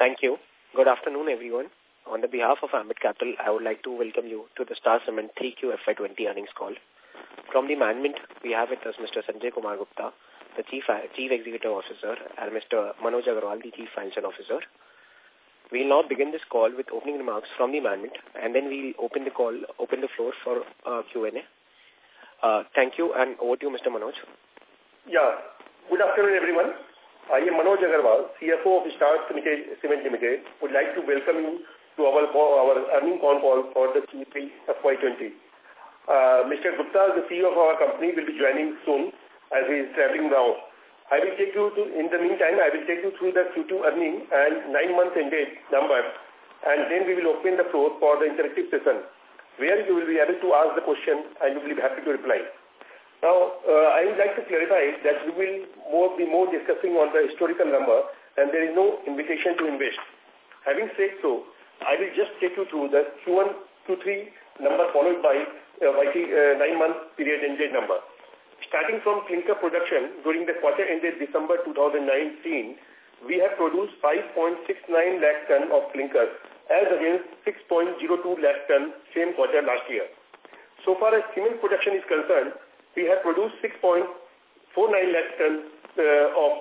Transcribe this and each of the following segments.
Thank you. Good afternoon, everyone. On the behalf of Ambit Capital, I would like to welcome you to the Star Cement 3Q FY20 earnings call. From the management, we have with us Mr. Sanjay Kumar Gupta, the Chief, Chief Executive Officer, and Mr. Manoj Agarwal, the Chief Financial Officer. We'll now begin this call with opening remarks from the management, and then we'll open the call, open the floor for uh, Q&A. Uh, thank you, and over to you, Mr. Manoj. Yeah. Good afternoon, everyone. I am Manoj Agarwal, CFO of Star Cement Limited. Would like to welcome you to our, our earning call for the Q3 FY20. Uh, Mr. Gupta, the CEO of our company, will be joining soon as he is traveling now. I will take you to, in the meantime, I will take you through the Q2 earning and nine months ended number, and then we will open the floor for the interactive session, where you will be able to ask the question and you will be happy to reply. Now, uh, I would like to clarify that we will more, be more discussing on the historical number, and there is no invitation to invest. Having said so, I will just take you through the Q1, Q3 number followed by uh, YT, uh, nine-month period ended number. Starting from clinker production, during the quarter ended December 2019, we have produced 5.69 lakh ton of clinker as against 6.02 lakh ton same quarter last year. So far as cement production is concerned, we have produced 6.49 lakh ton uh, of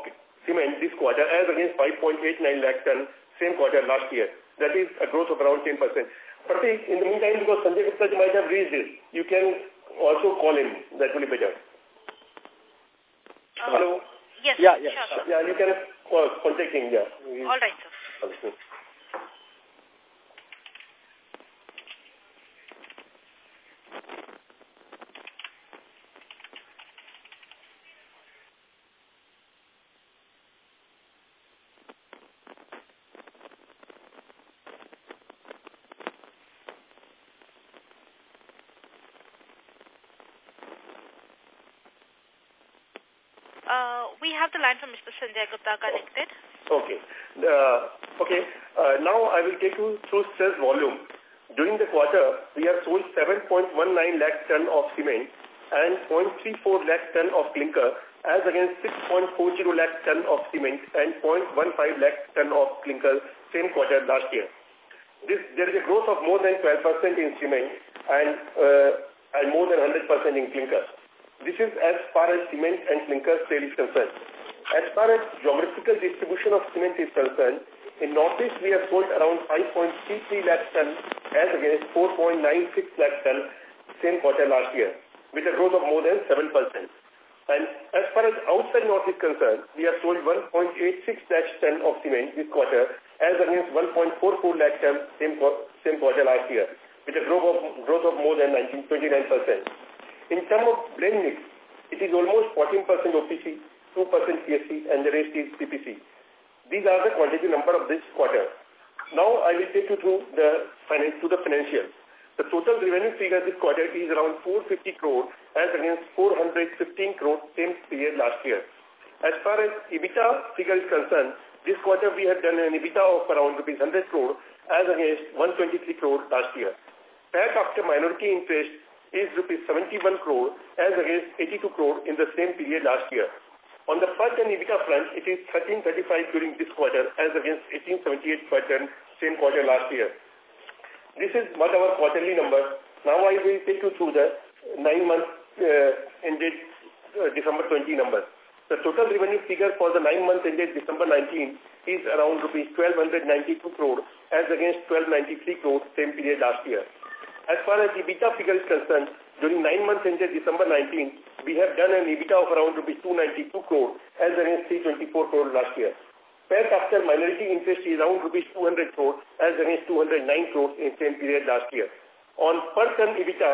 cement this quarter as against 5.89 lakh ton same quarter last year. That is a growth of around 10%. Pratik, in the meantime, because Sanjay Gupta might have raised this, you can also call him. That will be better. Uh, Hello? Yes, yeah, yeah, sure. Yeah, you can call, contact him, yeah. All right, sir. Uh, we have the line from Mr. Sanjay Gupta connected. Okay. Uh, okay. Uh, now I will take you through sales volume. During the quarter, we have sold 7.19 lakh ton of cement and 0.34 lakh ton of clinker as against 6.40 lakh ton of cement and 0.15 lakh ton of clinker same quarter last year. This, there is a growth of more than 12% in cement and, uh, and more than 100% in clinker. This is as far as cement and clinker sale is concerned. As far as geographical distribution of cement is concerned, in Northeast we have sold around 5.33 lakh tons as against 4.96 lakh tons same quarter last year, with a growth of more than 7%. And as far as outside North is concerned, we have sold 1.86 lakh ton of cement this quarter as against 1.44 lakh ton same, same quarter last year, with a growth of, growth of more than 19, 29%. In terms of blend mix, it is almost 14% OPC, 2% PSC, and the rest is PPC. These are the quantity number of this quarter. Now I will take you through the finance to the financials. The total revenue figure this quarter is around 450 crore as against 415 crore same period last year. As far as EBITDA figure is concerned, this quarter we have done an EBITDA of around rupees 100 crore as against 123 crore last year. PAT after minority interest is rupees 71 crore as against 82 crore in the same period last year. On the PAT and EBITDA front, it is 1335 during this quarter as against 1878 per ton same quarter last year. This is what our quarterly number. Now I will take you through the nine months uh, ended uh, December 20 number. The total revenue figure for the nine months ended December 19 is around rupees 1292 crore as against 1293 crore same period last year. As far as EBITDA figure is concerned, during nine months ended December 19, we have done an EBITDA of around rupees 292 crore as against 324 crore last year. PAT after minority interest is around rupees 200 crore as against 209 crore in same period last year. On per ton EBITDA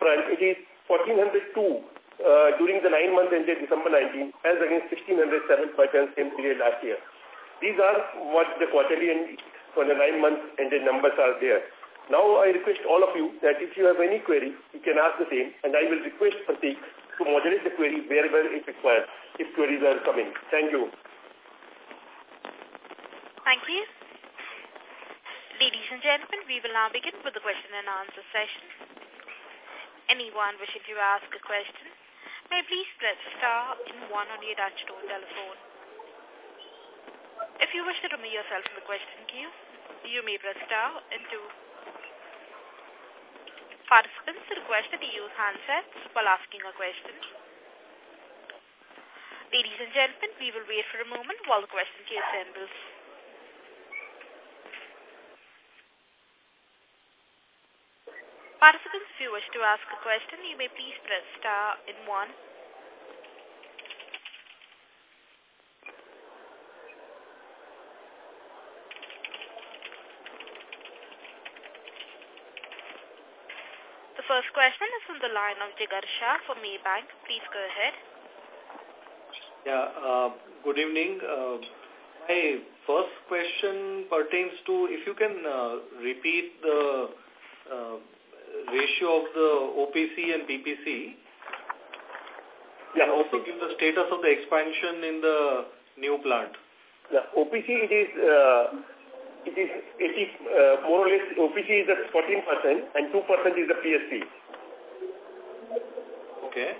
front, it is 1402 uh, during the nine months ended December 19 as against 1607 per ton same period last year. These are what the quarterly and for the nine months ended numbers are there. Now I request all of you that if you have any query, you can ask the same and I will request Pratik to moderate the query wherever it requires if queries are coming. Thank you. Thank you. Ladies and gentlemen, we will now begin with the question and answer session. Anyone wishing to ask a question may please press star in one on your touchtone telephone. If you wish to remove yourself from the question queue, you may press star and two. Participants requested to use handsets while asking a question. Ladies and gentlemen, we will wait for a moment while the question queue assembles. Participants, if you wish to ask a question, you may please press star in one. The first question is from the line of Jigar Shah from Maybank. Please go ahead. Yeah, uh, good evening. Uh, my first question pertains to if you can uh, repeat the uh, ratio of the OPC and PPC. Yeah, also give the status of the expansion in the new plant. Yeah, OPC it is uh, it is 80 uh, more or less OPC is at 14 percent and 2 percent is the PSC. Okay.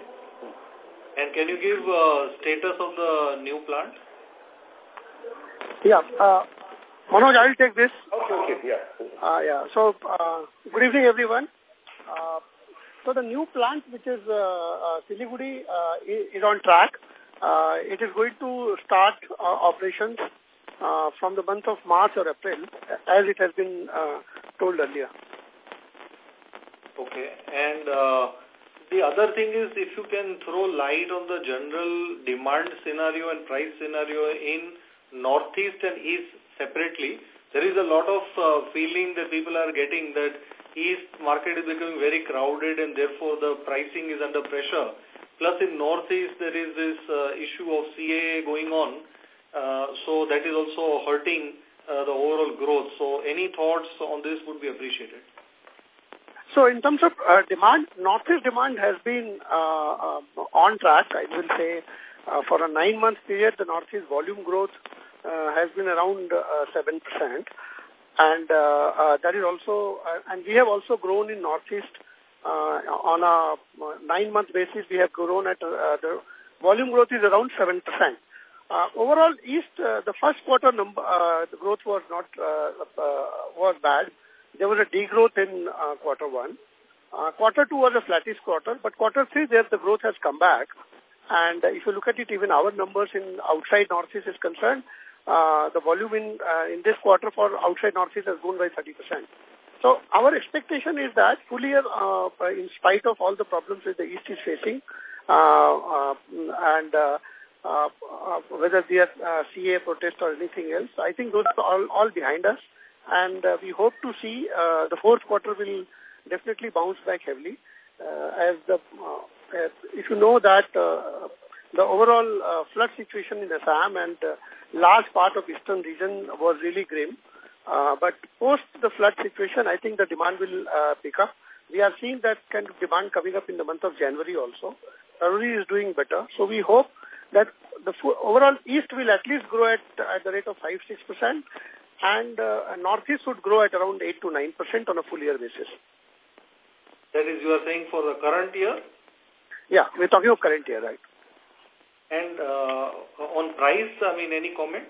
And can you give uh, status of the new plant? Yeah, uh, Manoj, I will take this. Okay, okay, yeah. Uh, yeah, so uh, good evening everyone. Uh, so the new plant, which is uh, uh, Siliguri, uh, is on track. Uh, it is going to start uh, operations uh, from the month of March or April, as it has been uh, told earlier. Okay. And uh, the other thing is if you can throw light on the general demand scenario and price scenario in Northeast and East separately, there is a lot of uh, feeling that people are getting that East market is becoming very crowded and therefore the pricing is under pressure. Plus in Northeast there is this uh, issue of CAA going on. Uh, so that is also hurting uh, the overall growth. So any thoughts on this would be appreciated. So in terms of uh, demand, Northeast demand has been uh, uh, on track, I will say. Uh, for a nine-month period, the Northeast volume growth uh, has been around uh, 7% and uh, uh, that is also, uh, and we have also grown in Northeast uh, on a nine-month basis. We have grown at uh, the volume growth is around seven percent. Uh, overall, East uh, the first quarter number uh, the growth was not uh, uh, was bad. There was a degrowth in uh, quarter one. Uh, quarter two was a flattish quarter, but quarter three there the growth has come back. And uh, if you look at it, even our numbers in outside Northeast is concerned, uh, the volume in uh, in this quarter for outside Northeast has grown by 30%. So our expectation is that full year, uh, in spite of all the problems that the East is facing, uh, uh, and uh, uh, whether they are uh, CA protest or anything else, I think those are all, all behind us. And uh, we hope to see uh, the fourth quarter will definitely bounce back heavily. Uh, as the, uh, if you know that uh, the overall uh, flood situation in Assam and uh, large part of eastern region was really grim. Uh, but post the flood situation, I think the demand will uh, pick up. We are seeing that kind of demand coming up in the month of January also. February is doing better. So we hope that the overall East will at least grow at, at the rate of 5-6% and uh, Northeast would grow at around 8 to 9% on a full year basis. That is, you are saying for the current year? Yeah, we're talking of current year, right. And uh, on price, I mean, any comment?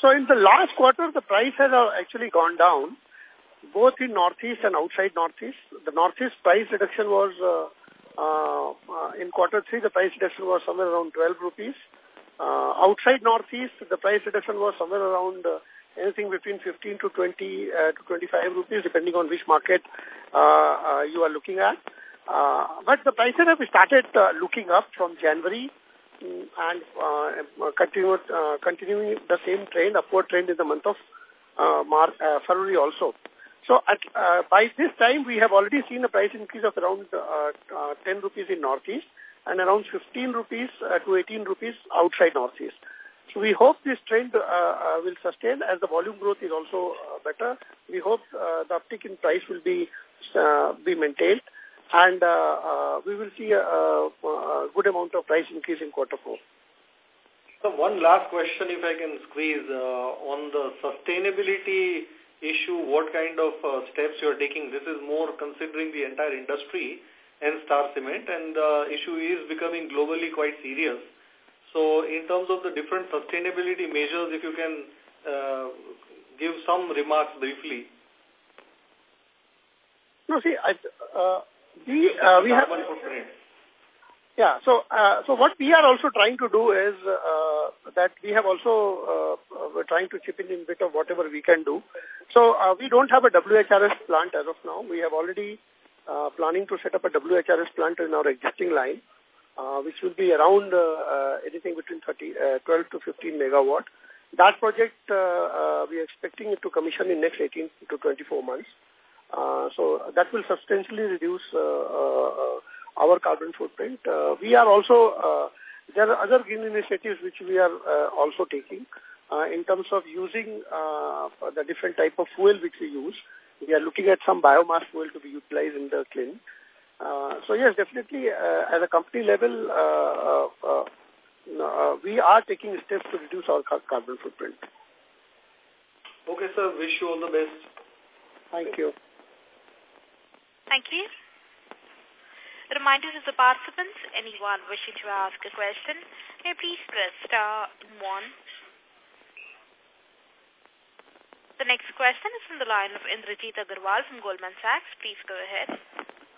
So in the last quarter, the price has uh, actually gone down, both in Northeast and outside Northeast. The Northeast price reduction was, uh, uh, uh, in quarter three, the price reduction was somewhere around 12 rupees. Uh, outside Northeast, the price reduction was somewhere around uh, anything between 15 to 20 uh, to 25 rupees, depending on which market uh, uh, you are looking at. Uh, but the prices have started uh, looking up from January mm, and uh, continued, uh, continuing the same trend, upward trend in the month of uh, March, uh, February also. So at, uh, by this time, we have already seen a price increase of around uh, uh, 10 rupees in Northeast and around 15 rupees uh, to 18 rupees outside Northeast. So we hope this trend uh, uh, will sustain as the volume growth is also better. We hope the uptick in price will be be maintained and we will see a, a, good amount of price increase in quarter four. So one last question, if I can squeeze, on the sustainability issue, what kind of uh, steps you are taking? This is more considering the entire industry and Star Cement, and the issue is becoming globally quite serious. So in terms of the different sustainability measures, if you can uh, give some remarks briefly. No, see, I, uh, we, uh, we have... Yeah, so uh, so what we are also trying to do is uh, that we have also uh, we're trying to chip in in bit of whatever we can do. So uh, we don't have a WHRS plant as of now. We have already uh, planning to set up a WHRS plant in our existing line, uh, which will be around uh, uh, anything between 30, uh, 12 to 15 megawatt. That project uh, uh, we are expecting it to commission in next 18 to 24 months. Uh, so that will substantially reduce uh, uh, uh our carbon footprint. Uh, we are also, uh, there are other green initiatives which we are uh, also taking uh, in terms of using uh, the different type of fuel which we use. We are looking at some biomass fuel to be utilized in the kiln. Uh, so yes, definitely uh, at a company level, uh, uh, uh, we are taking steps to reduce our carbon footprint. Okay, sir. Wish you all the best. Thank you. Thank you. A reminder to the participants, anyone wishing to ask a question, may please press star one. The next question is from the line of Indrajit Agarwal from Goldman Sachs. Please go ahead.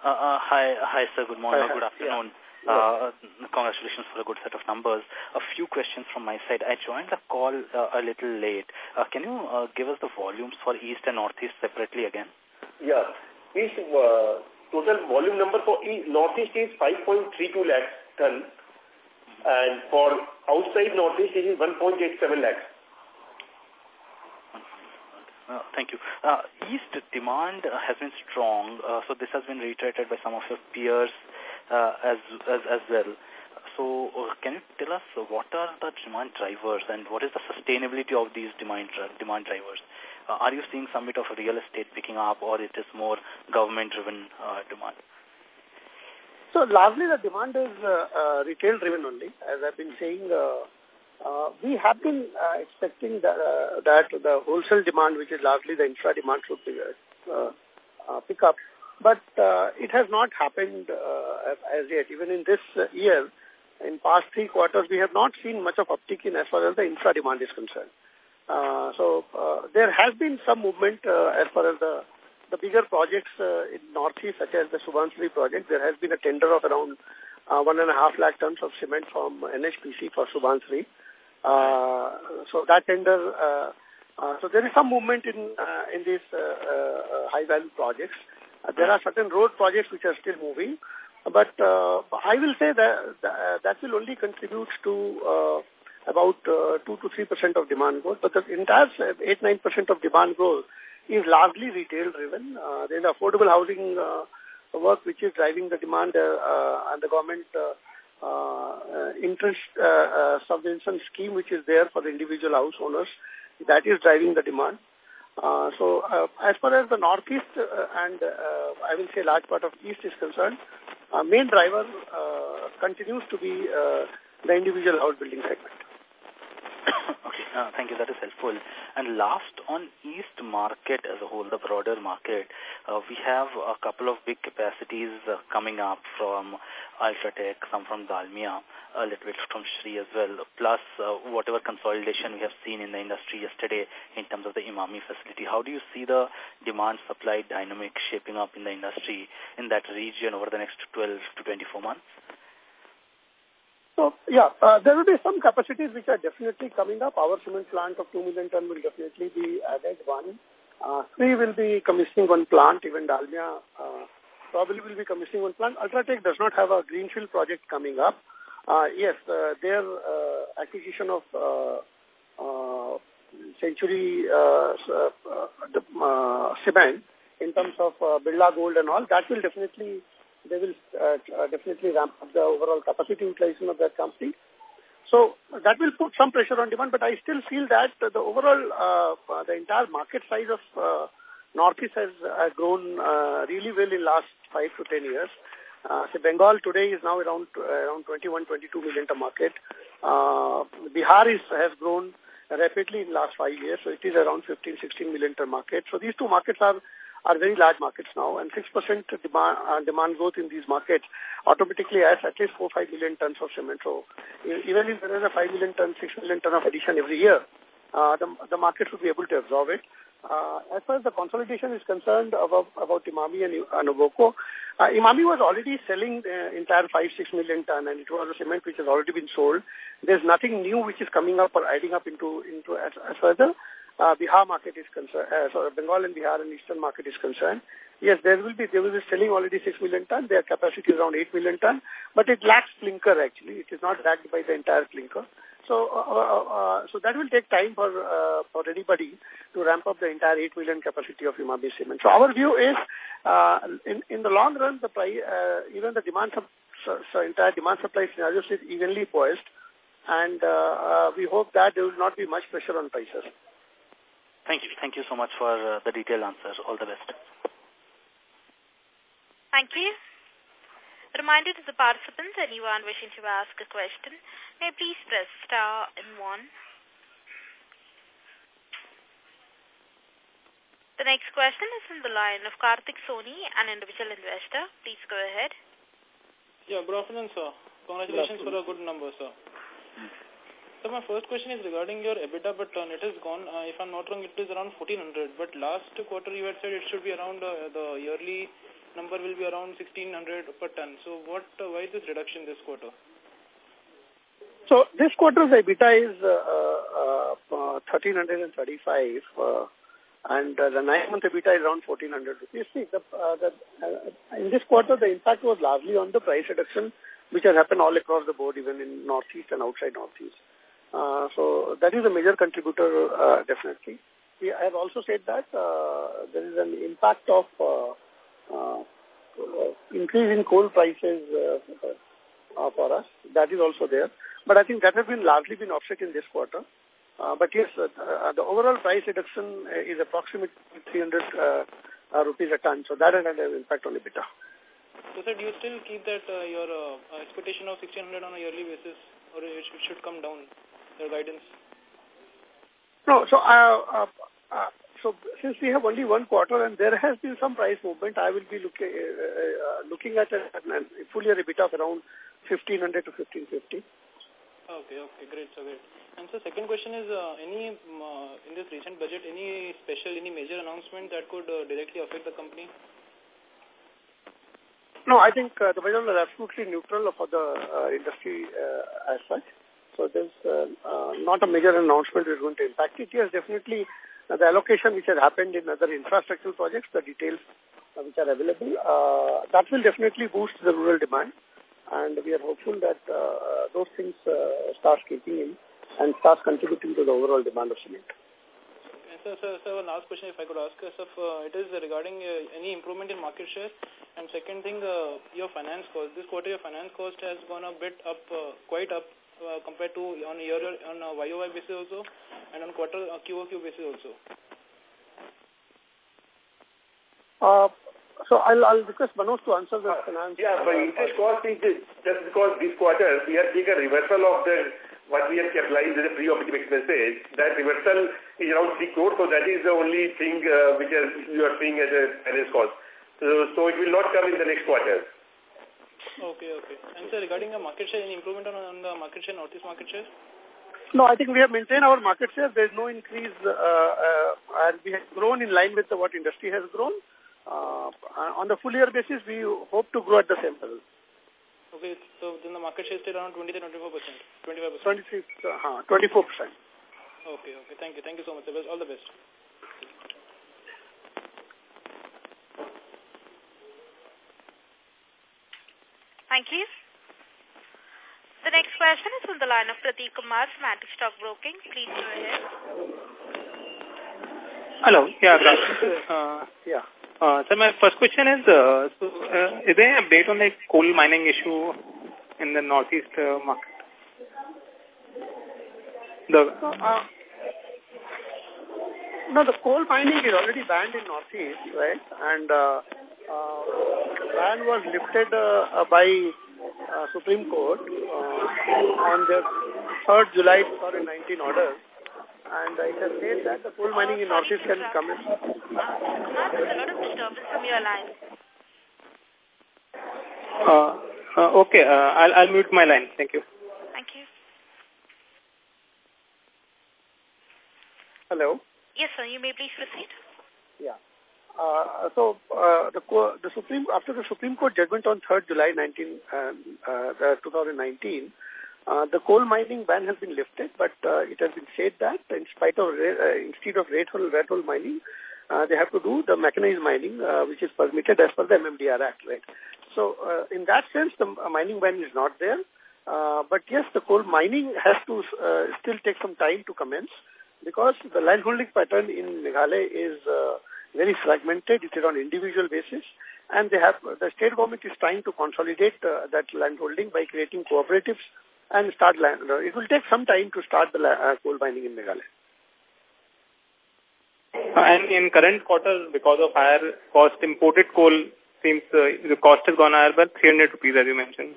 Uh, uh, hi, hi, sir. Good morning. Hi, good afternoon. Yeah. Uh, congratulations for a good set of numbers. A few questions from my side. I joined the call uh, a little late. Uh, can you uh, give us the volumes for East and Northeast separately again? Yeah. East, uh, total volume number for Northeast is 5.32 lakh ton and for outside Northeast it is 1.87 lakh. Uh, thank you. Uh, East demand uh, has been strong, uh, so this has been reiterated by some of your peers uh, as, as as well. So, uh, can you tell us what are the demand drivers and what is the sustainability of these demand demand drivers? Uh, are you seeing some bit of real estate picking up or is more government-driven uh, demand? So largely the demand is uh, uh, retail-driven only. As I've been saying, uh, uh, we have been expecting that, that the wholesale demand, which is largely the infra demand, should pick up. But it has not happened as yet. Even in this year, in past three quarters, we have not seen much of uptick in as far as the infra demand is concerned. Uh, so uh, there has been some movement uh, as far as the the bigger projects uh, in Northeast, such as the Subansiri project. There has been a tender of around uh, one and a half lakh tons of cement from NHPC for Subansiri. Uh, so that tender, uh, uh, so there is some movement in uh, in these uh, uh, high value projects. Uh, there are certain road projects which are still moving, but uh, I will say that that will only contribute to uh, about uh, 2 to 3% of demand growth, but the entire 8-9% of demand growth is largely retail-driven. Uh, there's affordable housing uh, work which is driving the demand uh, uh, and the government uh, uh, interest subvention scheme which is there for the individual house owners. That is driving the demand. So as far as the northeast and I will say large part of east is concerned, main driver continues to be the individual house building segment. Okay, uh, thank you. That is helpful. And last, on East market as a whole, the broader market, uh, we have a couple of big capacities uh, coming up from Ultratech, some from Dalmia, a little bit from Shree as well, plus uh, whatever consolidation we have seen in the industry yesterday in terms of the Emami facility. How do you see the demand-supply dynamic shaping up in the industry in that region over the next 12 to 24 months? So, yeah, uh, there will be some capacities which are definitely coming up. Our cement plant of 2 million ton will definitely be added one. Uh, will be commissioning one plant, even Dalmia uh, probably will be commissioning one plant. Ultratech does not have a greenfield project coming up. Uh, yes, uh, their uh, acquisition of uh, uh, Century uh, uh, uh, cement in terms of uh, Gold and all, that will definitely they will uh, definitely ramp up the overall capacity utilization of that company. So that will put some pressure on demand, but I still feel that the overall, uh, uh, the entire market size of uh, Northeast has uh, grown uh, really well in last five to ten years. Uh, so Bengal today is now around uh, around 21, 22 million ton market. Uh, Bihar is, has grown rapidly in last five years, so it is around 15, 16 million ton market. So these two markets are are very large markets now, and 6% demand, uh, demand growth in these markets automatically adds at least 4 5 million tons of cement. So even if there is a 5 million ton, 6 million ton of addition every year, uh, the, the market should be able to absorb it. Uh, as far as the consolidation is concerned about, about Emami and, and uh, Emami was already selling the entire 5, 6 million ton and it was a cement which has already been sold. There's nothing new which is coming up or adding up into, into as, as far as the uh, Bihar market is concerned, uh, sorry, Bengal and Bihar and Eastern market is concerned. Yes, there will be, they will be selling already 6 million ton. Their capacity is around 8 million ton, but it lacks clinker actually. It is not backed by the entire clinker. So, uh, uh, uh, so that will take time for uh, for anybody to ramp up the entire 8 million capacity of Emami cement. So our view is, uh, in in the long run, the price, uh, even the demand so, so entire demand supply scenario is evenly poised, and uh, uh, we hope that there will not be much pressure on prices. Thank you. Thank you so much for uh, the detailed answer. All the best. Thank you. Reminder to the participants, anyone wishing to ask a question, may please press star and one. The next question is from the line of Karthik Soni, an individual investor. Please go ahead. Yeah, good afternoon, sir. Congratulations for a good number, sir. So my first question is regarding your EBITDA per ton. It has gone, uh, if I'm not wrong, it is around 1400. But last quarter you had said it should be around uh, the yearly number will be around 1600 per ton. So what? Uh, why is this reduction this quarter? So this quarter's EBITDA is uh, uh, 1335 uh, and uh, the nine-month EBITDA is around 1400 rupees. See, the, uh, the, uh, in this quarter the impact was largely on the price reduction which has happened all across the board even in Northeast and outside Northeast. Uh, so that is a major contributor, uh, definitely. We, I have also said that uh, there is an impact of uh, uh, increase in coal prices uh, uh, for us. That is also there. But I think that has been largely been offset in this quarter. Uh, but yes, uh, the overall price reduction is approximately 300 uh, uh, rupees a ton. So that had an impact on EBITDA. So, sir, do you still keep that uh, your uh, expectation of 1600 on a yearly basis, or it should come down? Your guidance? No, so uh, uh, uh, so since we have only one quarter and there has been some price movement, I will be looking uh, uh, looking at a, a full year EBITDA of around 1500 to 1550. Okay, okay, great, so great. And so second question is, uh, any uh, in this recent budget, any special, any major announcement that could uh, directly affect the company? No, I think uh, the budget was absolutely neutral for the uh, industry uh, as such. So there's uh, uh, not a major announcement that is going to impact it. Yes, definitely uh, the allocation which has happened in other infrastructure projects, the details which are available, that will definitely boost the rural demand. And we are hopeful that those things start kicking in and start contributing to the overall demand of cement. So, so, so last question, if I could ask, so uh, it is regarding uh, any improvement in market share. And second thing, uh, your finance cost. This quarter, your finance cost has gone a bit up, uh, quite up uh, compared to on a year on a YOY basis also and on quarter uh, QOQ basis also? Uh, so I'll, I'll request Manoj to answer the uh, finance. Yeah, but interest cost is just because this quarter we have taken a reversal of the what we have capitalized as a pre-operative expenses. That reversal is around 3 crore, so that is the only thing uh, which is, you are seeing as a finance cost. So, so it will not come in the next quarter. Okay, okay. And sir, regarding the market share, any improvement on, on the market share, Northeast market share? No, I think we have maintained our market share. There is no increase, uh, uh, and we have grown in line with the, what industry has grown. Uh, on the full year basis, we hope to grow at the same level. Okay, so then the market share is still around 20 to 24 percent, 25 percent. 23, uh, 24 percent. Okay, okay. Thank you. Thank you so much. All the best. Thank you. The next question is from the line of Prateek Kumar from Antique Stock Broking. Please go ahead. Hello. Yeah, uh, yeah. Uh, so my first question is, uh, so, uh, is there an update on the coal mining issue in the northeast uh, market? The uh, no, the coal mining is already banned in northeast, right? And uh, uh, ban was lifted uh, by uh, Supreme Court uh, on the 3rd July 2019 order. And I can say that the coal mining in Northeast can come in. Kumar, there's a lot of disturbance from your line. Uh, uh, okay, uh, I'll, I'll mute my line. Thank you. Thank you. Hello? Yes, sir. You may please proceed. Yeah. Uh, so uh, the the Supreme after the Supreme Court judgment on 3rd July 19 um, uh, 2019, uh, the coal mining ban has been lifted, but uh, it has been said that in spite of uh, instead of rate hole red hole mining, uh, they have to do the mechanized mining, uh, which is permitted as per the MMDR Act, right? So uh, in that sense, the mining ban is not there. Uh, but yes, the coal mining has to uh, still take some time to commence because the land holding pattern in Meghalaya is uh, very fragmented. It is on individual basis. And they have the state government is trying to consolidate uh, that land holding by creating cooperatives and start land. Uh, it will take some time to start the uh, coal mining in Meghalaya. And in current quarter, because of higher cost, imported coal seems uh, the cost has gone higher by 300 rupees, as you mentioned.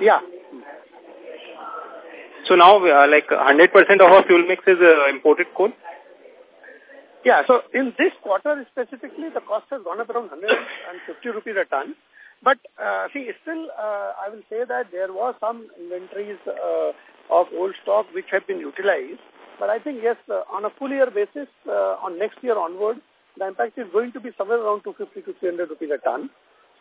Yeah. So now, uh, like 100% of our fuel mix is uh, imported coal? Yeah, so in this quarter specifically, the cost has gone up around 150 rupees a ton. But uh, see, still, uh, I will say that there was some inventories uh, of old stock which have been utilized. But I think, yes, uh, on a full year basis, uh, on next year onward, the impact is going to be somewhere around 250 to 300 rupees a ton.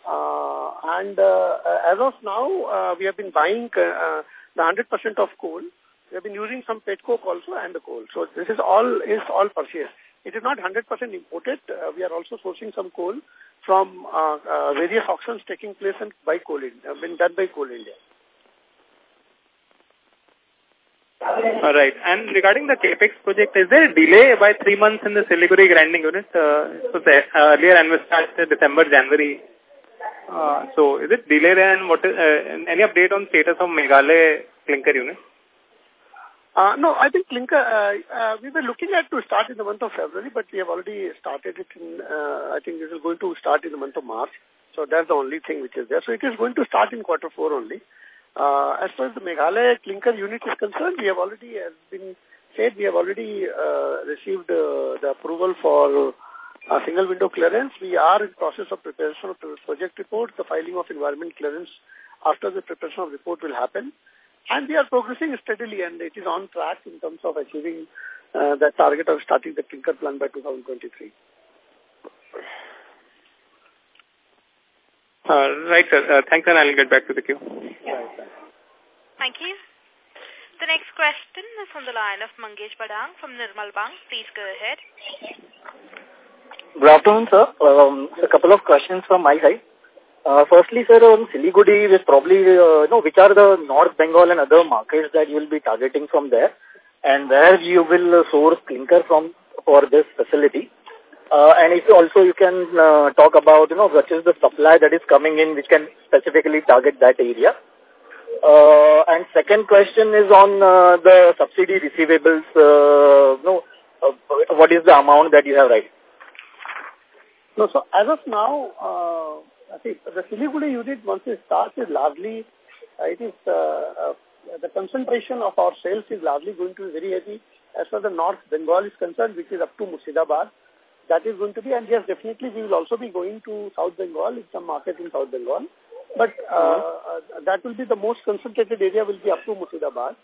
Uh, and uh, as of now, uh, we have been buying uh, the 100% of coal. We have been using some pet coke also and the coal. So this is all is all purchased. It is not 100% imported. Uh, we are also sourcing some coal from uh, uh, various auctions taking place and by coal, uh, been done by Coal India. All right. And regarding the CAPEX project, is there a delay by three months in the Siliguri grinding unit? Uh, so the earlier envisaged December, January. Uh, so is it delayed and what is, uh, any update on status of Meghalaya clinker unit? Uh, no, I think clinker, uh, uh, we were looking at to start in the month of February, but we have already started it in, uh, I think this is going to start in the month of March. So that's the only thing which is there. So it is going to start in quarter four only. Uh, as far as the Meghalaya clinker unit is concerned, we have already, as been said, we have already uh, received uh, the approval for uh, single window clearance. We are in process of preparation of project report. The filing of environment clearance after the preparation of report will happen. And we are progressing steadily and it is on track in terms of achieving uh, the target of starting the clinker plant by 2023. Uh, right, sir. Uh, thanks, and I'll get back to the queue. Thank you. The next question is from the line of Mangesh Bhadang from Nirmal Bang. Please go ahead. Good afternoon, sir. Um, a couple of questions from my side. Uh, firstly, sir, on Siliguri, is probably, uh, you know, which are the North Bengal and other markets that you will be targeting from there, and where you will source clinker from for this facility? Uh, and if also you can uh, talk about, you know, what is the supply that is coming in which can specifically target that area. Uh, and second question is on uh, the subsidy receivables. Uh, no, uh, what is the amount that you have right? No, so as of now, uh, Think the Siliguri unit once it starts is largely, uh, it is, uh, uh, the concentration of our sales is largely going to be very heavy as far as the North Bengal is concerned, which is up to Murshidabad. That is going to be, and yes, definitely we will also be going to South Bengal, in some market in South Bengal. But uh, uh, that will be the most concentrated area will be up to Murshidabad.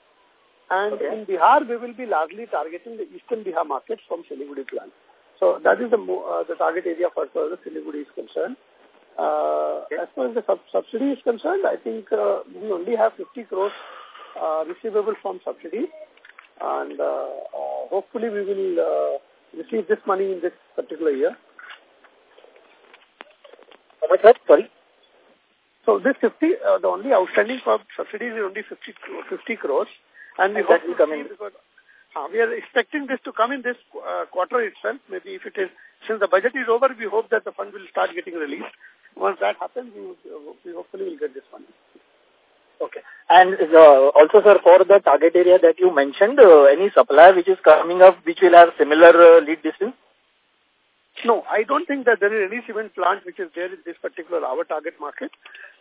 And okay. in Bihar, we will be largely targeting the eastern Bihar markets from Siliguri plant. So that is the uh, the target area for as Siliguri is concerned. Uh, okay. As far as the sub subsidy is concerned, I think uh, we only have 50 crores uh, receivable from subsidy. And uh, hopefully we will uh, receive this money in this particular year. How much that? Sorry? So this 50, uh, the only outstanding for subsidies is only 50, 50 crores. And we and hope will come in. Because, uh, we are expecting this to come in this uh, quarter itself. Maybe if it is, since the budget is over, we hope that the fund will start getting released. Once that happens, we, we hopefully will get this one. Okay. And uh, also, sir, for the target area that you mentioned, uh, any supplier which is coming up which will have similar uh, lead distance? No, I don't think that there is any cement plant which is there in this particular our target market.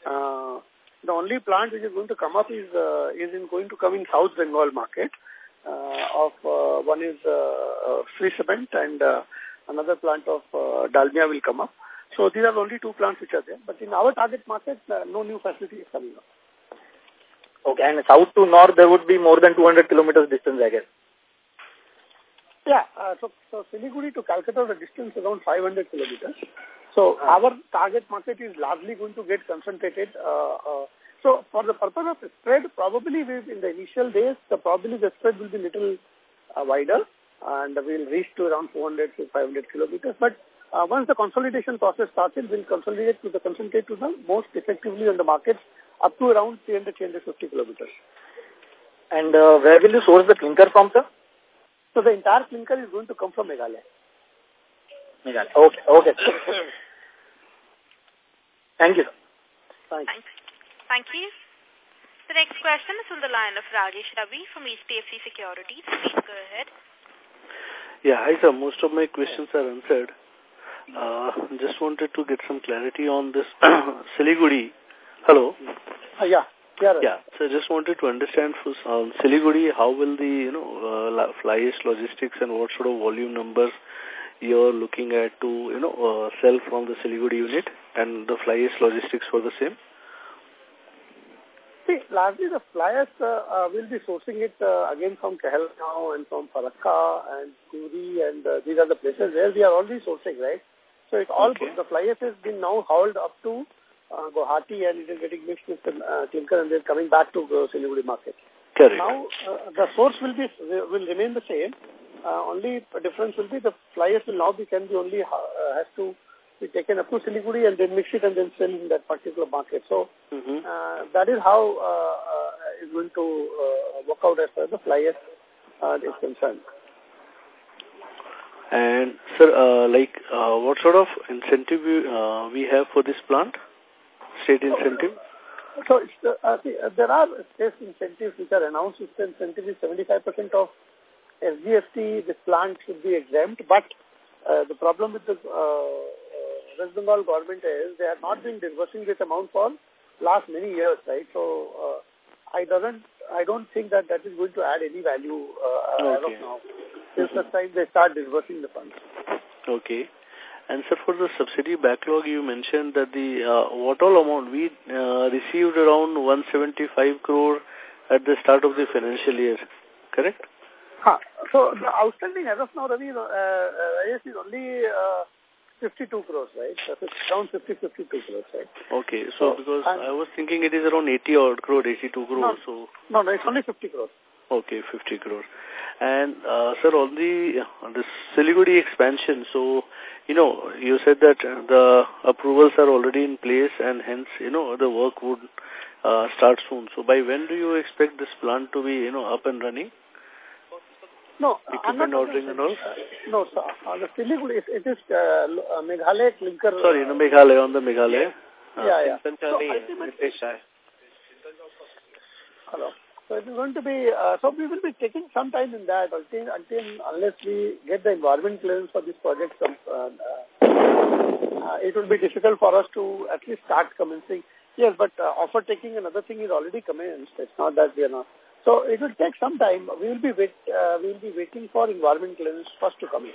Uh, the only plant which is going to come up is uh, is in going to come in South Bengal market. uh, of uh, one is uh, uh, Shree cement and uh, another plant of uh, Dalmia will come up. So these are only two plants which are there. But in our target market, uh, no new facility is coming up. Okay, and south to north, there would be more than 200 kilometers distance, I guess. Yeah, uh, so, so Siliguri to Calcutta, the distance is around 500 kilometers. So uh, our target market is largely going to get concentrated. Uh, uh, so for the purpose of spread, probably we, in the initial days, the probably the spread will be little uh, wider and we'll reach to around 400 to 500 kilometers. But uh, once the consolidation process started, we'll consolidate to the concentrate to the most effectively on the markets up to around 300, 350 kilometers. And uh, where will you source the clinker from, sir? So the entire clinker is going to come from Meghalaya. Meghalaya. Okay, okay. Thank you. Thanks. Thank, thank you. The next question is from the line of Rajesh Ravi from HDFC Securities. Please go ahead. Yeah, hi sir. Most of my questions are answered. Uh, just wanted to get some clarity on this Siliguri. Hello. Uh, yeah. Yeah, right. yeah. So just wanted to understand for um, Siliguri, how will the you know uh, fly ash logistics and what sort of volume numbers you're looking at to you know uh, sell from the Siliguri unit and the fly ash logistics for the same. See, largely the fly ash uh, uh, will be sourcing it uh, again from Kahalgaon and from Farakka and Puri and uh, these are the places where we are already sourcing, right? So it all Okay. the fly ash has been now hauled up to uh, Guwahati and it is getting mixed with the uh, clinker and then coming back to the Siliguri market. Correct. Now uh, the source will be will remain the same. Uh, only difference will be the fly ash will now be can be only uh, has to be taken up to Siliguri and then mix it and then sell in that particular market. So Mm-hmm. uh, that is how uh, uh, is going to uh, work out as far as the fly ash uh, is concerned. And sir, uh, like uh, what sort of incentive you, uh, we have for this plant? State incentive? So it's, uh, uh, see, uh, there are state incentives which are announced. The incentive is 75% of SGST, this plant should be exempt. But uh, the problem with the uh, uh, West Bengal government is they have not been disbursing this amount for last many years, right? So uh, I doesn't, I don't think that that is going to add any value uh, as of Okay. now. Till such time they start disbursing the funds. Okay. And sir, for the subsidy backlog, you mentioned that the uh, what all amount we uh, received around 175 crore at the start of the financial year, correct? Huh. So the outstanding as of now, Ravi, uh, uh, IS is only uh, 52 crores, right? So it's around 50, 52 crores, right? Okay, so So, because and- I was thinking it is around 80 odd crore, 82 crore, No. so No, no, it's only 50 crores. okay, 50 crore. And uh, sir, on the on the Siliguri expansion, so you know, you said that uh, the approvals are already in place, and hence you know the work would uh, start soon. So by when do you expect this plant to be you know up and running? No, Equipment ordering and all? Uh, no, sir. Uh, the Siliguri, it, it is uh, uh, Meghalaya clinker. Sorry, no, Meghalaya on the Meghalaya. Uh, Yeah, yeah. So ultimately, hello. So it is going to be, uh, so we will be taking some time in that until, until unless we get the environment clearance for this project. Some, uh, uh, it will be difficult for us to at least start commencing. Yes, but uh, offer taking another thing is already commenced. It's not that we are not. So it will take some time. We will be wait, uh, we will be waiting for environment clearance first to come in.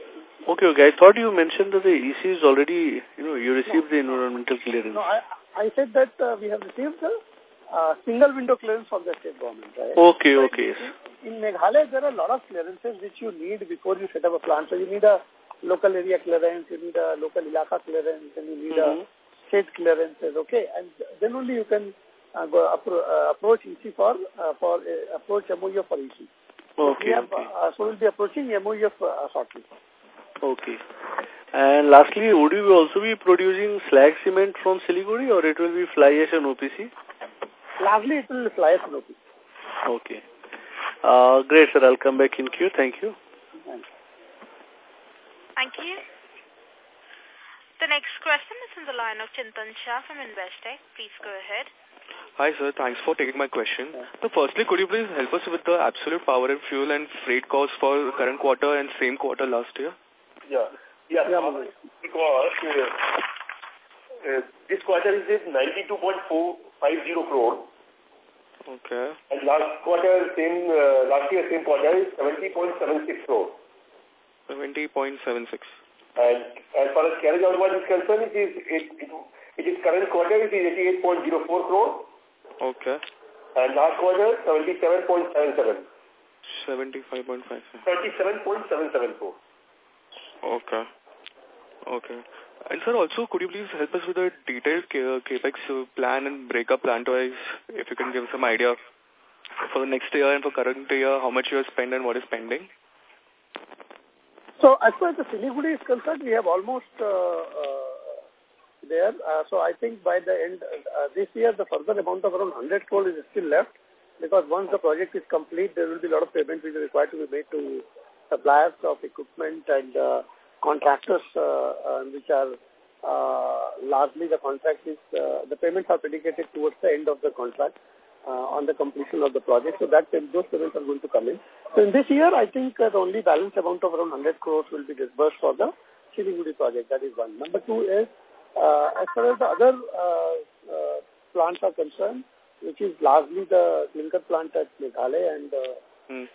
Okay, okay. I thought you mentioned that the EC is already, you know, you received the environmental clearance. No, I, I said that uh, we have received the uh, single window clearance from the state government, right? Okay, So okay. In, in Meghalaya, there are a lot of clearances which you need before you set up a plant. So you need a local area clearance, you need a local ilaka clearance, and you need Mhm. a state clearances, okay? And then only you can uh, go appro uh, approach EC for, uh, for uh, approach MOU for EC. Okay, we have, okay. Uh, so we'll be approaching MOU uh, shortly. Okay. And lastly, would you also be producing slag cement from Siliguri or it will be fly ash and OPC? Largely it will fly ash an OP. Okay. Uh, great, sir. I'll come back in queue. Thank you. Thank you. The next question is from the line of Chintan Shah from Investec. Please go ahead. Hi, sir. Thanks for taking my question. So firstly, could you please help us with the absolute power and fuel and freight costs for the current quarter and same quarter last year? Yeah. Yeah. Yeah, because uh, uh, this quarter is at 92.450 crore Okay. And last quarter, same, uh, last year, same quarter is 70.76 crore. 70.76. And as far as carriage onward is concerned, it is, it, it, it is current quarter, it is 88.04 crore. Okay. And last quarter, 77.77. 75.57. 37.77 crore. Okay. Okay. And sir, also, could you please help us with a detailed capex uh, plan and breakup plan-wise, if you can give some idea for the next year and for current year, how much you have spent and what is pending? So as far as the Siliguri is concerned, we have almost uh, uh, there. Uh, so I think by the end, uh, this year, the further amount of around 100 crore is still left because once the project is complete, there will be a lot of payments which are required to be made to suppliers of equipment and uh, contractors uh, uh, which are uh, largely the contract is, the payments are predicated towards the end of the contract on the completion of the project. So that those payments are going to come in. So in this year, I think the only balance amount of around 100 crores will be disbursed for the Siliguri project. That is one. Number two is, as far as the other uh, uh, plants are concerned, which is largely the clinker plant at Meghalaya and uh,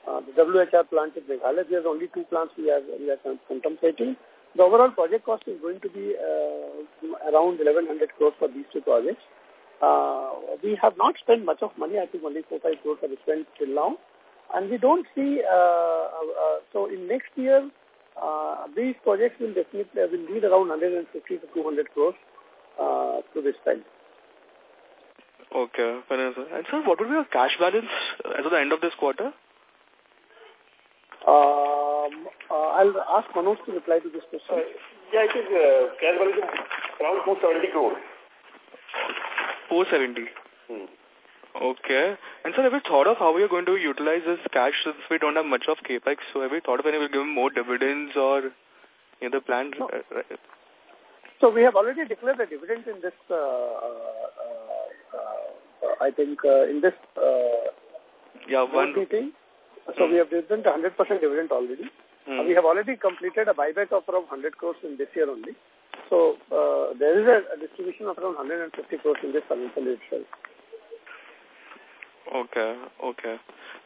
uh, the WHR plant at Meghalaya. There's only two plants we are, we are contemplating. The overall project cost is going to be uh, around 1100 crores for these two projects. Uh, we have not spent much of money. I think only 4 5 crores have been spent till now. And we don't see, uh, uh, so in next year, uh, these projects will definitely will need around 150 to 200 crores uh, to this time. Okay, fair sir. And sir, what would be your cash balance as of the end of this quarter? Um, uh, I'll ask Manoj to reply to this question. Uh, yeah, it is uh, cash balance is around 470 crores. 470. Hmm. Okay. And sir, have you thought of how we are going to utilize this cash since we don't have much of capex? So have you thought of any will give more dividends or any other plan? No. So we have already declared a dividend in this, uh, uh, uh, I think, uh, in this uh, yeah, one meeting. So we have given 100% dividend already. Uh, we have already completed a buyback of around 100 crores in this year only. So uh, there is a, a, distribution of around 150 crores in this financial year itself. Okay, okay.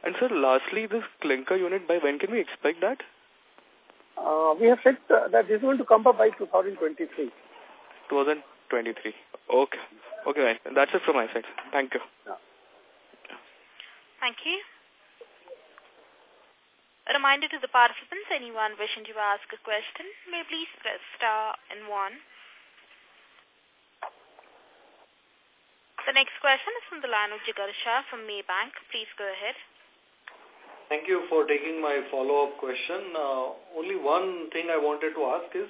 And sir, lastly, this clinker unit, by when can we expect that? Uh, we have said uh, that this is going to come up by 2023. 2023. Okay. Okay, right. That's it from my side. Thank you. Yeah. Thank you. A reminder to the participants, anyone wishing to ask a question, may please press star and one. The next question is from the line of Jigar Shah from Maybank. Please go ahead. Thank you for taking my follow-up question. Uh, only one thing I wanted to ask is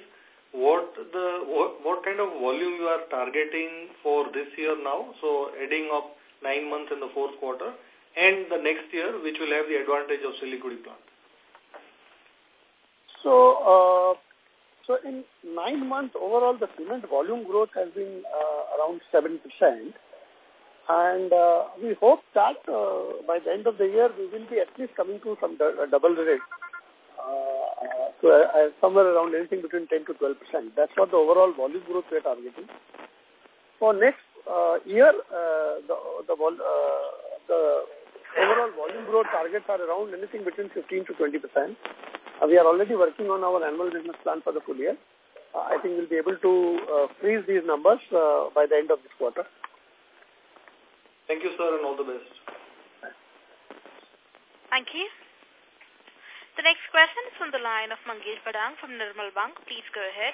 what the what, what kind of volume you are targeting for this year now? So adding up nine months in the fourth quarter and the next year, which will have the advantage of Siliguri plant. So, uh, so in nine months overall, the cement volume growth has been uh, around 7%. And uh, we hope that uh, by the end of the year, we will be at least coming to some double rate. Uh, so uh, somewhere around anything between 10 to 12 percent. That's what the overall volume growth we are targeting. For next uh, year, uh, the the, uh, the overall volume growth targets are around anything between 15 to 20 percent. Uh, we are already working on our annual business plan for the full year. Uh, I think we'll be able to uh, freeze these numbers uh, by the end of this quarter. Thank you, sir, and all the best. Thank you. The next question is from the line of Mangesh Bhadang from Nirmal Bang. Please go ahead.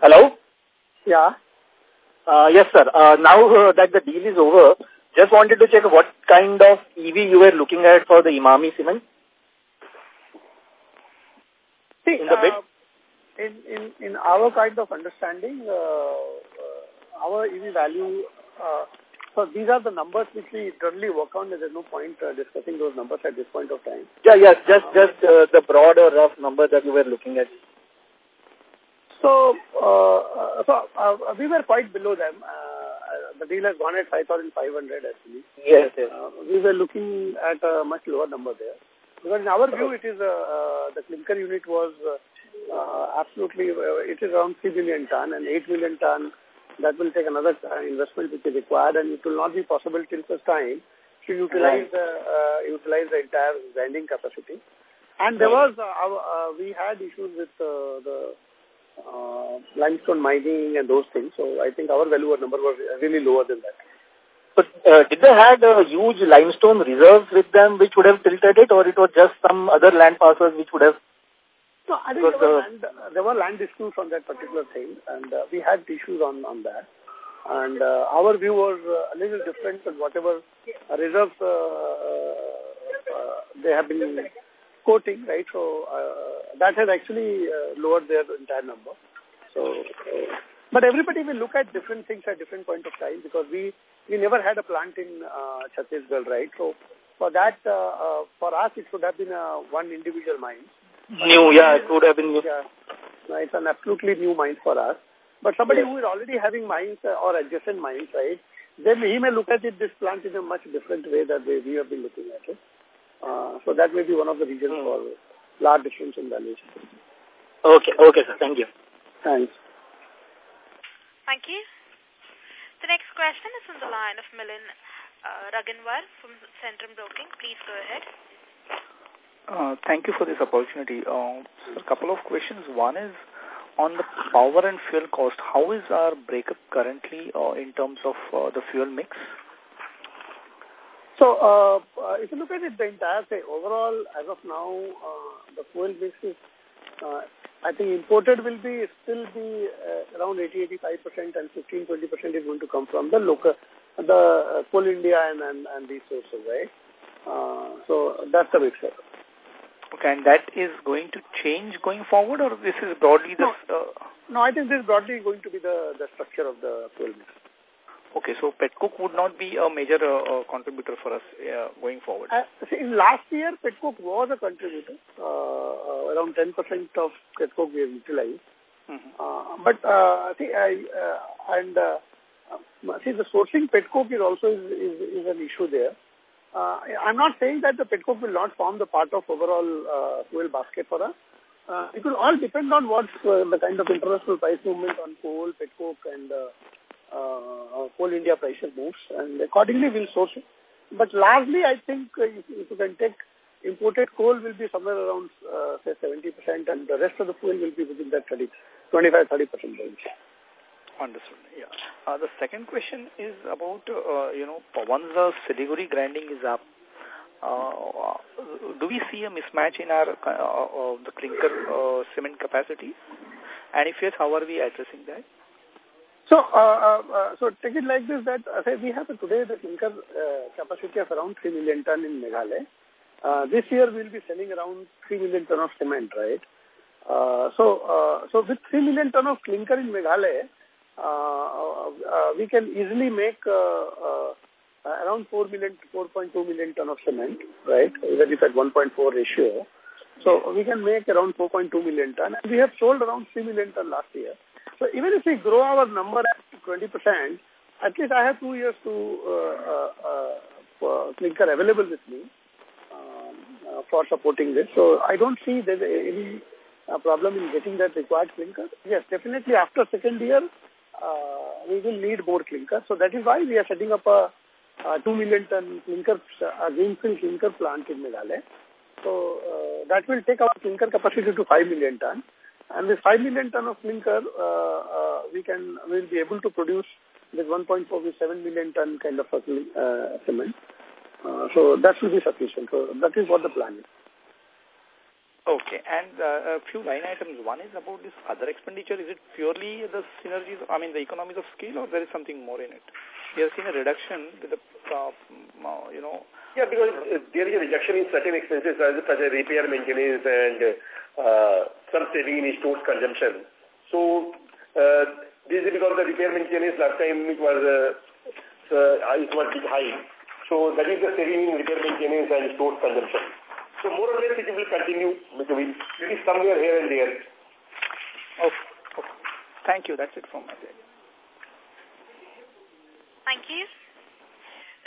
Hello? Yeah. Uh, yes, sir. Uh, now uh, that the deal is over, just wanted to check what kind of EV you were looking at for the Emami cement? See, in the bid? In, in, in our kind of understanding, uh, uh, our EV value, uh, so these are the numbers which we internally work on. There's no point uh, discussing those numbers at this point of time. Yeah, yes, just, just uh, the broad or rough number that you were looking at. So, uh, so uh, we were quite below them. Uh, the deal has gone at 5,500 actually. Yes, yes. Uh, we were looking at a much lower number there. Because in our view, it is uh, uh, the clinker unit was uh, uh, absolutely, uh, it is around 3 million ton and 8 million ton that will take another uh, investment which is required and it will not be possible till such time to utilize, right. uh, utilize the entire grinding capacity. And there was, uh, our, uh, we had issues with uh, the uh, limestone mining and those things. So I think our value or number was really lower than that. But uh, did they had a huge limestone reserves with them which would have tilted it or it was just some other land parcels which would have no, I think there were, land, there were land disputes on that particular thing, and uh, we had issues on, on that. And uh, our view was uh, a little different than whatever reserves uh, uh, they have been quoting, right? So uh, that has actually uh, lowered their entire number. So, but everybody will look at different things at different point of time because we we never had a plant in uh, Chhattisgarh, right? So for that, uh, uh, for us, it should have been one individual mine. New, yeah, it would have been new. Yeah, it's an absolutely new mine for us. But somebody yes. who is already having mines uh, or adjacent mines, right, then he may look at it, this plant in a much different way than we, we have been looking at it. Uh, so that may be one of the reasons mm. for large difference in valuation. Okay, okay, sir. Thank you. Thanks. Thank you. The next question is from the line of Milind uh, Raginwar from Centrum Broking. Please go ahead. Uh, thank you for this opportunity. Uh, a couple of questions. One is on the power and fuel cost. How is our breakup currently uh, in terms of uh, the fuel mix? So, uh, if you look at it, the entire say overall, as of now, uh, the fuel mix is, uh, I think imported will be still be uh, around 80-85% and 15-20% is going to come from the local, the uh, Coal India and, and, and these sources, right? Uh, so that's the mixture. Okay, and that is going to change going forward, or this is broadly the... No, uh, no I think this is broadly going to be the, the structure of the fuel mix. Okay, so petcoke would not be a major uh, uh, contributor for us uh, going forward. Uh, see, in last year, petcoke was a contributor. Uh, uh, around 10% of petcoke we have utilized. Mm -hmm. but see, I, and see, the sourcing petcoke is also is, is, is an issue there. Uh, I'm not saying that the petcoke will not form the part of overall uh, fuel basket for us. Uh, it will all depend on what uh, the kind of international price movement on coal, petcoke, and uh, uh, coal India prices moves, and accordingly we'll source it. But largely, I think uh, if, if you can take imported coal will be somewhere around uh, say 70%, and the rest of the fuel will be within that 30, 25-30% range. Understood. Yeah. Uh, the second question is about, uh, you know, once the Siliguri grinding is up, uh, do we see a mismatch in our uh, uh, the clinker uh, cement capacity? And if yes, how are we addressing that? So, uh, uh, so take it like this that uh, we have today the clinker uh, capacity of around 3 million ton in Meghalaya. Uh, this year we'll be selling around 3 million ton of cement, right? Uh, so, uh, so with 3 million ton of clinker in Meghalaya, uh, uh, we can easily make uh, around 4 million, 4.2 million ton of cement, right? Even if at 1.4 ratio. So we can make around 4.2 million ton. We have sold around 3 million ton last year. So even if we grow our number at 20%, at least I have two years to uh, uh, clinker available with me um, uh, for supporting this. So I don't see there's any uh, problem in getting that required clinker. Yes, definitely after second year, uh, we will need more clinker. So that is why we are setting up a, a 2 million ton clinker, a greenfield clinker plant in Meghalaya. So uh, that will take our clinker capacity to 5 million ton. And with 5 million ton of clinker, uh, uh, we can will be able to produce this 1.4 to 7 million ton kind of a, uh, cement. Uh, so that will be sufficient. So that is what the plan is. Okay, and uh, a few line items. One is about this other expenditure. Is it purely the synergies, I mean the economies of scale or there is something more in it? We have seen a reduction with the, uh, uh, you know... Yeah, because uh, there is a reduction in certain expenses such as repair, maintenance and uh, some saving in stores consumption. So, uh, this is because the repair maintenance last time it was, it was high. So that is the saving in repair maintenance and stores consumption. So more or less it will continue. It is somewhere here and there. Okay. okay. Thank you. That's it from my side. Thank you.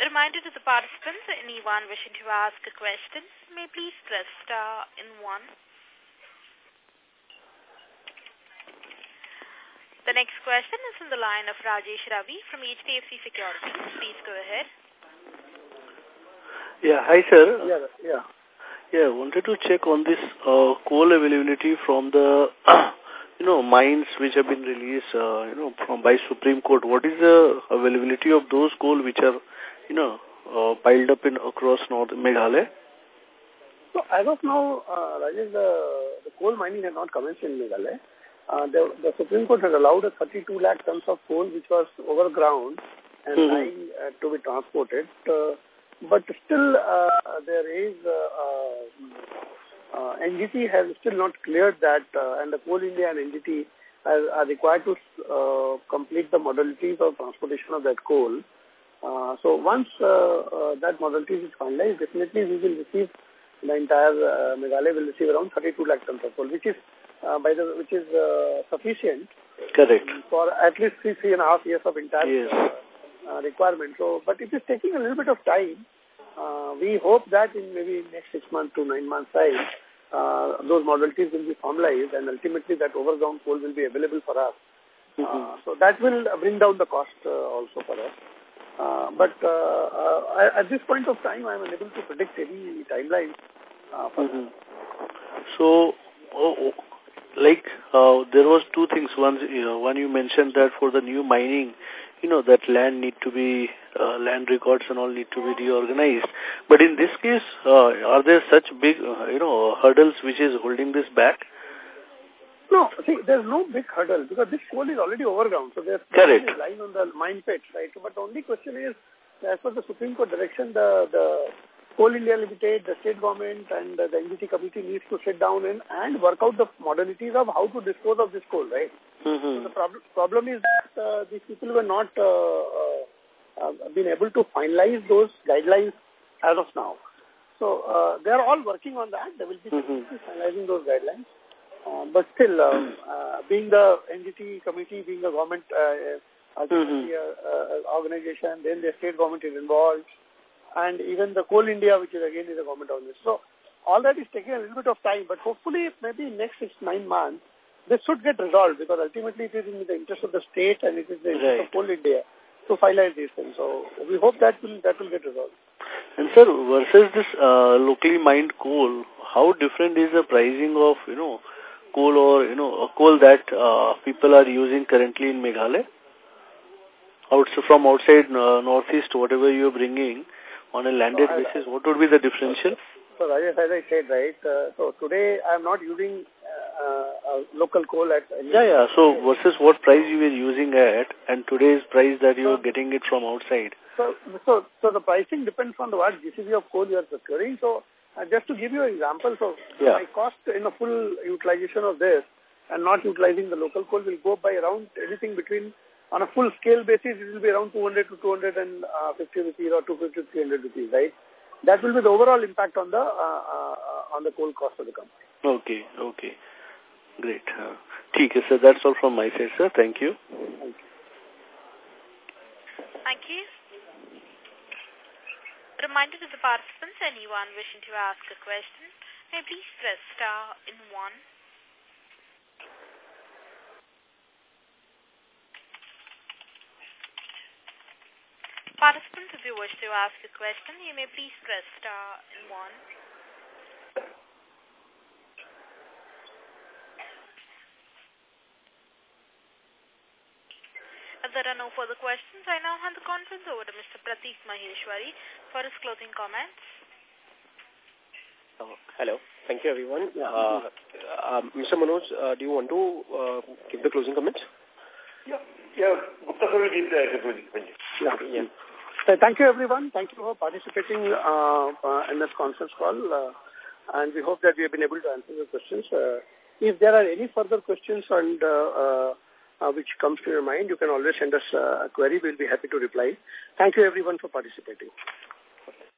A reminder to the participants, anyone wishing to ask a question, may please press star in one. The next question is from the line of Rajesh Ravi from HDFC Securities. Please go ahead. Yeah, hi sir. Yeah, yeah. Yeah, I wanted to check on this uh, coal availability from the, you know, mines which have been released, uh, you know, from by Supreme Court. What is the availability of those coal which are, you know, uh, piled up in across North Meghalaya? So as of now, uh, Rajesh, the, the coal mining has not commenced in Meghalaya. Uh, the, the Supreme Court has allowed a 32 lakh tons of coal which was overground and mm -hmm. lying uh, to be transported. Uh, but still, uh, there is uh, uh, NGT has still not cleared that, uh, and the Coal India and NGT are, are required to uh, complete the modalities of transportation of that coal. Uh, so once uh, uh, that modality is finalized, definitely we will receive the entire uh, Meghalaya will receive around 32 lakh tons of coal, which is uh, by the which is uh, sufficient. Correct. For at least three three and a half years of entire yes. uh, uh, requirement. So, but it is taking a little bit of time. Uh, we hope that in maybe next six months to nine months time, uh, those modalities will be formalized and ultimately that overground coal will be available for us. Mm -hmm. uh, so that will bring down the cost uh, also for us. Uh, but uh, uh, at this point of time, I am unable to predict any timeline. Uh, for mm -hmm. So, oh, oh, like uh, there was two things. One, you know, one you mentioned that for the new mining, you know, that land need to be, uh, land records and all need to be reorganized. But in this case, uh, are there such big, uh, you know, hurdles which is holding this back? No, see, there's no big hurdle because this coal is already overground. So there's Correct. line on the mine pit, right? But the only question is, as per the Supreme Court direction, the, the Coal India Limited, the state government and the NGT committee needs to sit down in and work out the modalities of how to dispose of this coal, right? Mm -hmm. so the problem problem is that uh, these people were not uh, uh, uh, been able to finalize those guidelines as of now. So uh, they are all working on that. They will be mm -hmm. finalizing those guidelines. Uh, but still, um, uh, being the NGT committee, being a government uh, mm -hmm. uh, uh, organization, then the state government is involved and even the Coal India, which is again is a government organization. So all that is taking a little bit of time, but hopefully maybe next six, nine months, this should get resolved because ultimately it is in the interest of the state and it is the interest right. of Coal India to finalize these things. So we hope that will that will get resolved. And sir, versus this uh, locally mined coal, how different is the pricing of you know coal or you know a coal that uh, people are using currently in Meghalaya? Outside from outside uh, northeast, whatever you are bringing, on a landed so basis, what would be the differential? So, Rajesh, as I said, right, uh, so today I am not using uh, local coal at... Yeah, yeah, so versus what price you were using at and today's price that you are getting it from outside? So, so, so the pricing depends on the what GCV of coal you are procuring. So, uh, just to give you an example, so yeah. my cost in a full utilization of this and not utilizing the local coal will go by around anything between on a full scale basis, it will be around 200 to 250 uh, rupees or 250 to 300 rupees, right? That will be the overall impact on the uh, uh, on the coal cost of the company. Okay, okay. Great. Uh, okay, sir. That's all from my side, sir. Thank you. Thank you. Thank you. Reminder to the participants, anyone wishing to ask a question, may please press star in one. Participants, if you wish to ask a question, you may please press star and one. If there are no further questions, I now hand the conference over to Mr. Pratik Maheshwari for his closing comments. Oh, hello. Thank you, everyone. Uh, uh, Mr. Manoj, uh, do you want to uh, give the closing comments? Yeah. Yeah. Gupta sir will give the closing comments. Yeah. yeah. Thank you, everyone. Thank you for participating uh, uh, in this conference call. Uh, and we hope that we have been able to answer your questions. Uh, if there are any further questions and uh, uh, which comes to your mind, you can always send us a query. We'll be happy to reply. Thank you, everyone, for participating.